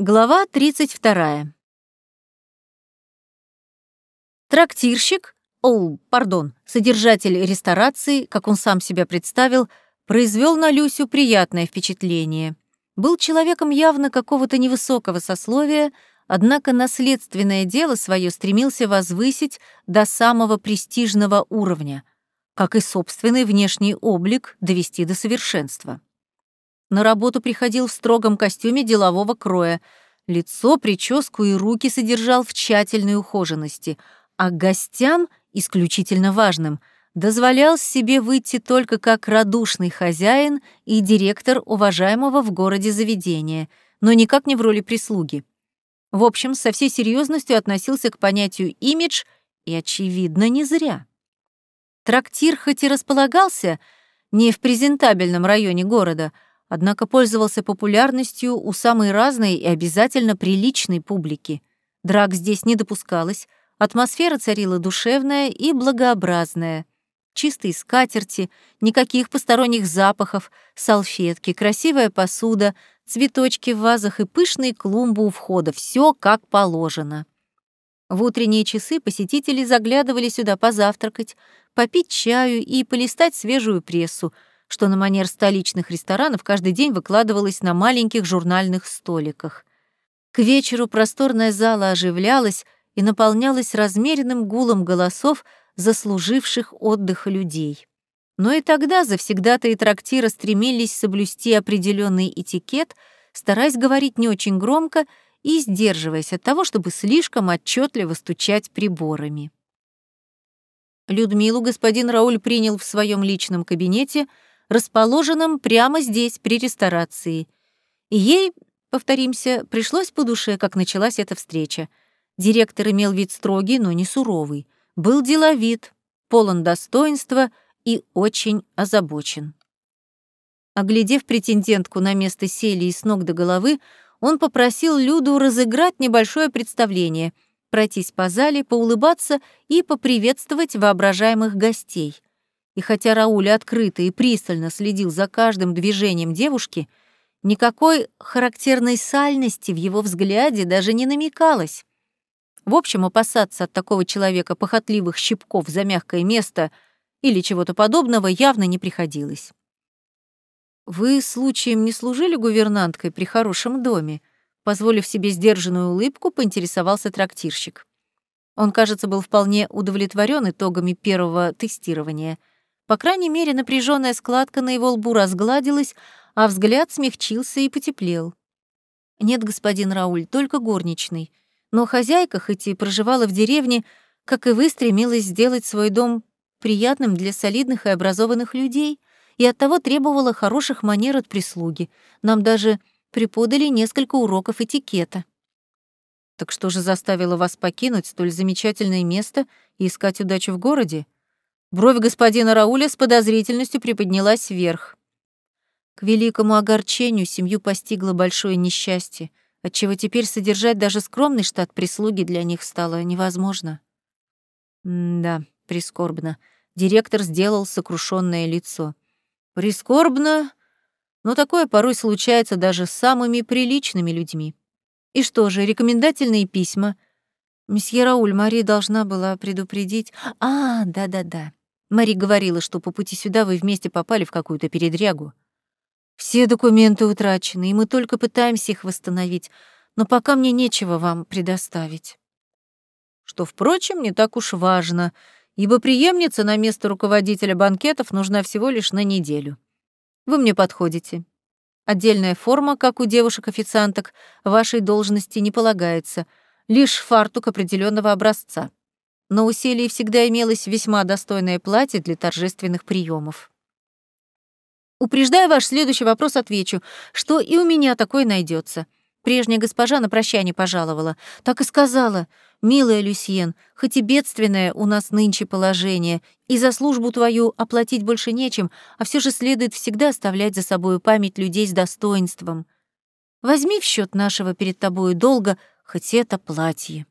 Глава 32. Трактирщик, о, пардон, содержатель ресторации, как он сам себя представил, произвел на Люсю приятное впечатление. Был человеком явно какого-то невысокого сословия, однако наследственное дело свое стремился возвысить до самого престижного уровня, как и собственный внешний облик довести до совершенства. На работу приходил в строгом костюме делового кроя. Лицо, прическу и руки содержал в тщательной ухоженности, а гостям, исключительно важным, дозволял себе выйти только как радушный хозяин и директор уважаемого в городе заведения, но никак не в роли прислуги. В общем, со всей серьезностью относился к понятию «имидж» и, очевидно, не зря. Трактир хоть и располагался не в презентабельном районе города — однако пользовался популярностью у самой разной и обязательно приличной публики. Драк здесь не допускалось, атмосфера царила душевная и благообразная. Чистые скатерти, никаких посторонних запахов, салфетки, красивая посуда, цветочки в вазах и пышные клумбы у входа — все как положено. В утренние часы посетители заглядывали сюда позавтракать, попить чаю и полистать свежую прессу — что на манер столичных ресторанов каждый день выкладывалось на маленьких журнальных столиках. К вечеру просторная зала оживлялась и наполнялась размеренным гулом голосов заслуживших отдыха людей. Но и тогда завсегдаты и трактира стремились соблюсти определенный этикет, стараясь говорить не очень громко и сдерживаясь от того, чтобы слишком отчетливо стучать приборами. Людмилу господин Рауль принял в своем личном кабинете — расположенном прямо здесь, при ресторации. Ей, повторимся, пришлось по душе, как началась эта встреча. Директор имел вид строгий, но не суровый. Был деловит, полон достоинства и очень озабочен. Оглядев претендентку на место Селии с ног до головы, он попросил Люду разыграть небольшое представление, пройтись по зале, поулыбаться и поприветствовать воображаемых гостей — и хотя Рауль открыто и пристально следил за каждым движением девушки, никакой характерной сальности в его взгляде даже не намекалось. В общем, опасаться от такого человека похотливых щипков за мягкое место или чего-то подобного явно не приходилось. «Вы случаем не служили гувернанткой при хорошем доме?» Позволив себе сдержанную улыбку, поинтересовался трактирщик. Он, кажется, был вполне удовлетворен итогами первого тестирования — по крайней мере, напряженная складка на его лбу разгладилась, а взгляд смягчился и потеплел. «Нет, господин Рауль, только горничный. Но хозяйка, хоть и проживала в деревне, как и вы, стремилась сделать свой дом приятным для солидных и образованных людей и оттого требовала хороших манер от прислуги. Нам даже преподали несколько уроков этикета». «Так что же заставило вас покинуть столь замечательное место и искать удачу в городе?» Бровь господина Рауля с подозрительностью приподнялась вверх. К великому огорчению семью постигло большое несчастье, отчего теперь содержать даже скромный штат прислуги для них стало невозможно. М да, прискорбно. Директор сделал сокрушенное лицо. Прискорбно, но такое порой случается даже с самыми приличными людьми. И что же, рекомендательные письма? Месье Рауль, Мари должна была предупредить. А, да-да-да. Мари говорила, что по пути сюда вы вместе попали в какую-то передрягу. Все документы утрачены, и мы только пытаемся их восстановить, но пока мне нечего вам предоставить. Что, впрочем, не так уж важно, ибо преемница на место руководителя банкетов нужна всего лишь на неделю. Вы мне подходите. Отдельная форма, как у девушек-официанток, вашей должности не полагается, лишь фартук определенного образца но у Селии всегда имелось весьма достойное платье для торжественных приемов. Упреждая ваш следующий вопрос, отвечу, что и у меня такое найдется. Прежняя госпожа на прощание пожаловала. Так и сказала. «Милая Люсьен, хоть и бедственное у нас нынче положение, и за службу твою оплатить больше нечем, а все же следует всегда оставлять за собою память людей с достоинством. Возьми в счет нашего перед тобою долга хоть это платье».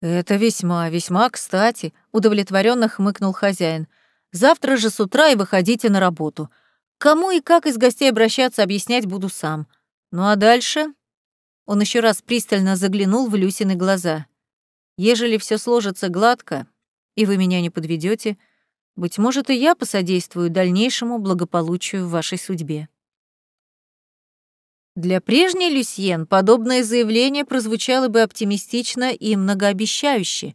«Это весьма, весьма кстати», — удовлетворенно хмыкнул хозяин. «Завтра же с утра и выходите на работу. Кому и как из гостей обращаться, объяснять буду сам. Ну а дальше?» Он еще раз пристально заглянул в Люсины глаза. «Ежели все сложится гладко, и вы меня не подведете, быть может, и я посодействую дальнейшему благополучию в вашей судьбе». Для прежней Люсьен подобное заявление прозвучало бы оптимистично и многообещающе.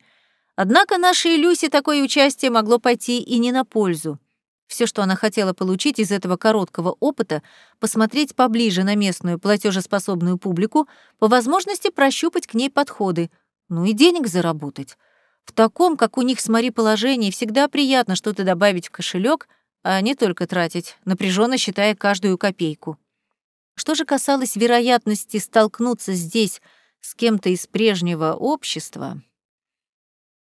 Однако нашей Люсе такое участие могло пойти и не на пользу. Все, что она хотела получить из этого короткого опыта, посмотреть поближе на местную платежеспособную публику, по возможности прощупать к ней подходы, ну и денег заработать. В таком, как у них с Мари положении, всегда приятно что-то добавить в кошелек, а не только тратить, напряженно считая каждую копейку. Что же касалось вероятности столкнуться здесь с кем-то из прежнего общества,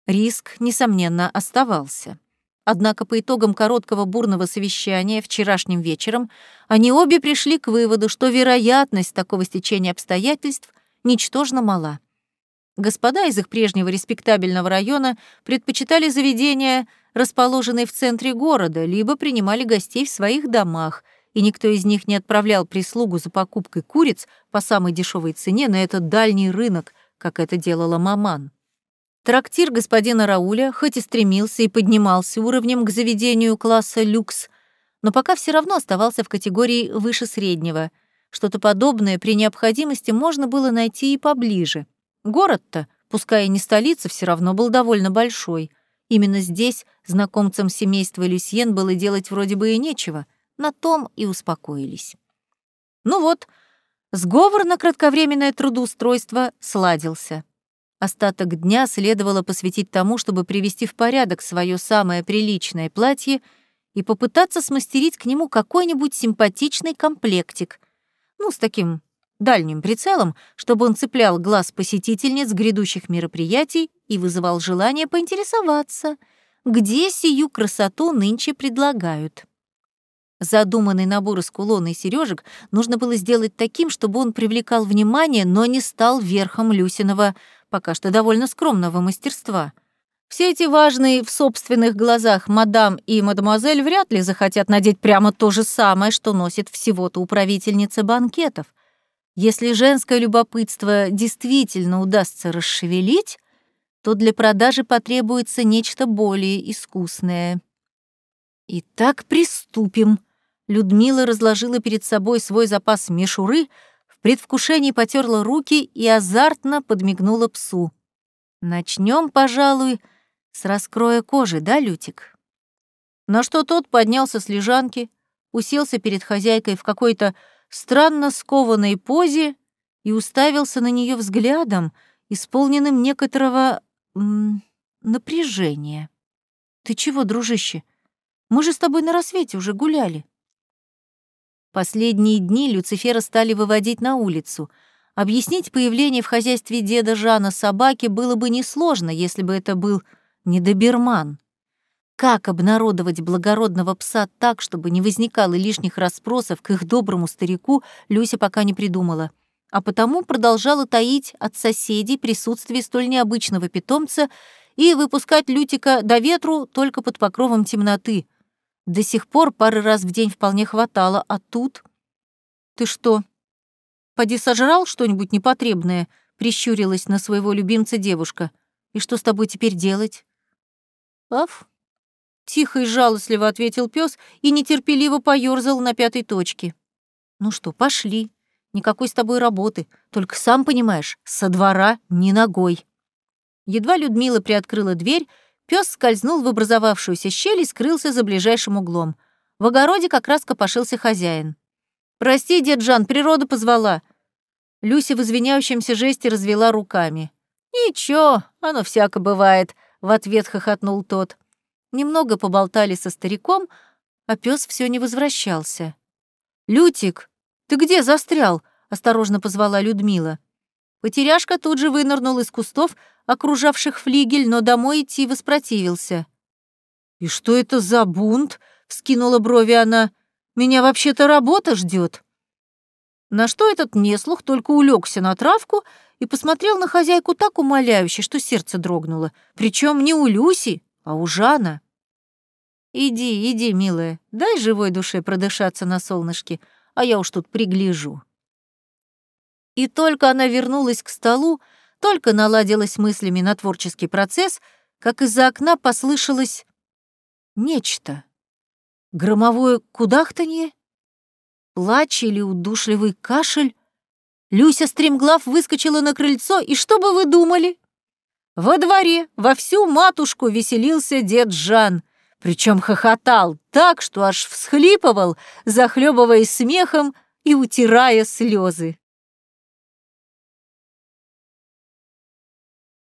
риск, несомненно, оставался. Однако по итогам короткого бурного совещания вчерашним вечером они обе пришли к выводу, что вероятность такого стечения обстоятельств ничтожно мала. Господа из их прежнего респектабельного района предпочитали заведения, расположенные в центре города, либо принимали гостей в своих домах — и никто из них не отправлял прислугу за покупкой куриц по самой дешевой цене на этот дальний рынок, как это делала маман. Трактир господина Рауля хоть и стремился и поднимался уровнем к заведению класса люкс, но пока все равно оставался в категории выше среднего. Что-то подобное при необходимости можно было найти и поближе. Город-то, пускай и не столица, все равно был довольно большой. Именно здесь знакомцам семейства Люсьен было делать вроде бы и нечего — на том и успокоились. Ну вот, сговор на кратковременное трудоустройство сладился. Остаток дня следовало посвятить тому, чтобы привести в порядок свое самое приличное платье и попытаться смастерить к нему какой-нибудь симпатичный комплектик. Ну, с таким дальним прицелом, чтобы он цеплял глаз посетительниц грядущих мероприятий и вызывал желание поинтересоваться, где сию красоту нынче предлагают. Задуманный набор из кулона и сережек нужно было сделать таким, чтобы он привлекал внимание, но не стал верхом Люсиного, пока что довольно скромного мастерства. Все эти важные в собственных глазах мадам и мадемуазель вряд ли захотят надеть прямо то же самое, что носит всего-то управительница банкетов. Если женское любопытство действительно удастся расшевелить, то для продажи потребуется нечто более искусное. «Итак, приступим», Людмила разложила перед собой свой запас мишуры, в предвкушении потерла руки и азартно подмигнула псу. Начнем, пожалуй, с раскроя кожи, да, Лютик? На что тот поднялся с лежанки, уселся перед хозяйкой в какой-то странно скованной позе и уставился на нее взглядом, исполненным некоторого напряжения. «Ты чего, дружище? Мы же с тобой на рассвете уже гуляли». Последние дни Люцифера стали выводить на улицу. Объяснить появление в хозяйстве деда Жана собаки было бы несложно, если бы это был не доберман. Как обнародовать благородного пса так, чтобы не возникало лишних расспросов к их доброму старику, Люся пока не придумала. А потому продолжала таить от соседей присутствие столь необычного питомца и выпускать Лютика до ветру только под покровом темноты — до сих пор пары раз в день вполне хватало, а тут... Ты что, поди сожрал что-нибудь непотребное? Прищурилась на своего любимца девушка. И что с тобой теперь делать? Аф. Тихо и жалостливо ответил пес и нетерпеливо поёрзал на пятой точке. Ну что, пошли. Никакой с тобой работы. Только сам понимаешь, со двора ни ногой. Едва Людмила приоткрыла дверь, Пес скользнул в образовавшуюся щель и скрылся за ближайшим углом. В огороде как раз копошился хозяин. «Прости, дед Жан, природа позвала». Люся в извиняющемся жесте развела руками. «Ничего, оно всяко бывает», — в ответ хохотнул тот. Немного поболтали со стариком, а пес все не возвращался. «Лютик, ты где застрял?» — осторожно позвала Людмила. Потеряшка тут же вынырнул из кустов, окружавших флигель, но домой идти воспротивился. «И что это за бунт?» — вскинула брови она. «Меня вообще-то работа ждет. На что этот неслух только улегся на травку и посмотрел на хозяйку так умоляюще, что сердце дрогнуло. Причем не у Люси, а у Жана. «Иди, иди, милая, дай живой душе продышаться на солнышке, а я уж тут пригляжу». И только она вернулась к столу, только наладилась мыслями на творческий процесс, как из-за окна послышалось нечто. Громовое кудахтанье? Плач или удушливый кашель? Люся стремглав выскочила на крыльцо, и что бы вы думали? Во дворе во всю матушку веселился дед Жан, причем хохотал так, что аж всхлипывал, захлебываясь смехом и утирая слезы.